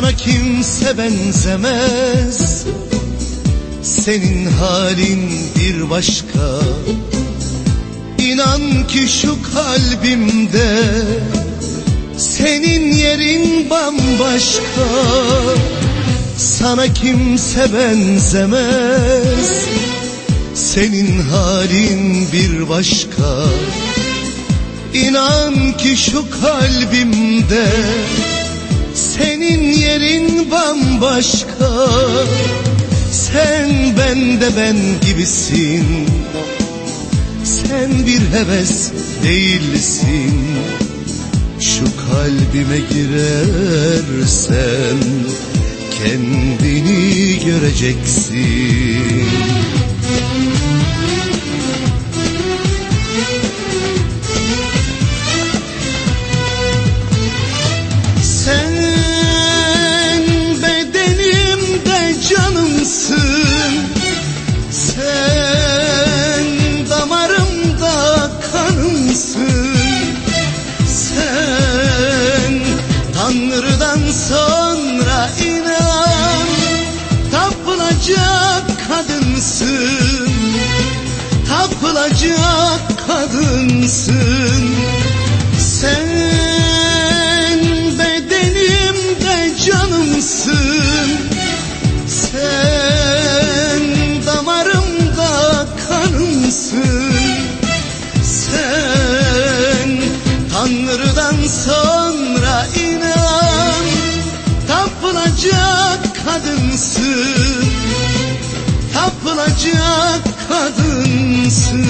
Sana kimse benzemez. Senin halin bir başka. İnan ki şu kalbimde Senin yerin bambaşka. Sana kimse benzemez. Senin halin bir başka. İnan ki şu kalbimde senin yerin bambaşka. Sen bende ben gibisin. Sen bir heves değilsin. Şu kalbime girersen Kendini göreceksin Tapılacak kadınsın. Tapılacak kadınsın. Sen bedenimde canımsın. Sen damarımda kanımsın. Sen Tanrı'dan sonra inan. Tapılacak kadınsın Tapılacak kadınsın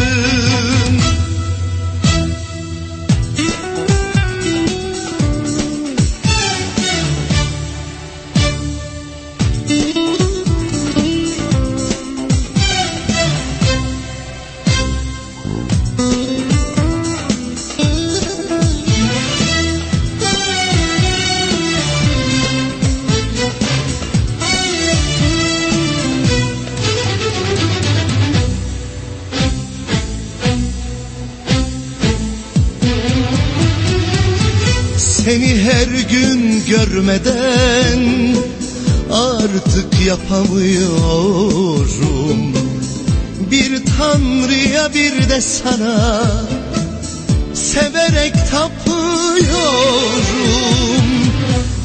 Seni her gün görmeden artık yapamıyorum. Bir tanrıya bir de sana severek tapıyorum.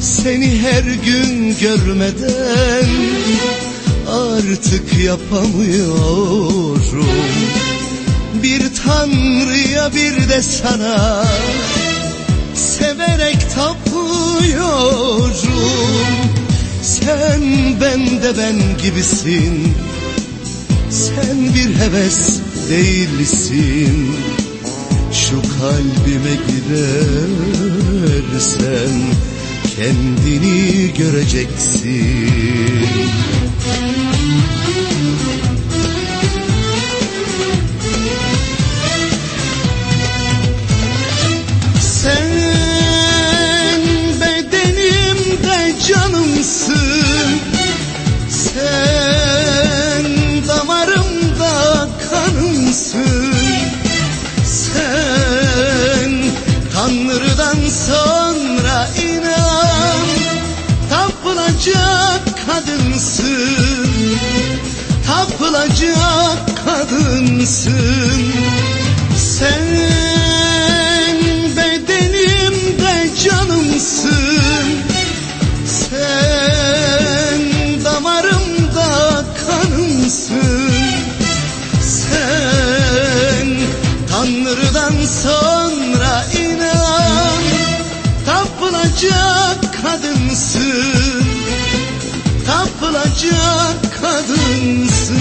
Seni her gün görmeden artık yapamıyorum. Bir tanrıya bir de sana severek tapıyorum. Sen bende ben gibisin. Sen bir heves değilsin. Şu kalbime girersen Kendini göreceksin sonra inan Tapılacak kadınsın. Tapılacak kadınsın. Sen bedenimde canımsın. Sen damarımda kanımsın. Sen Tanrı'dan sonra yapılacak kadınsın.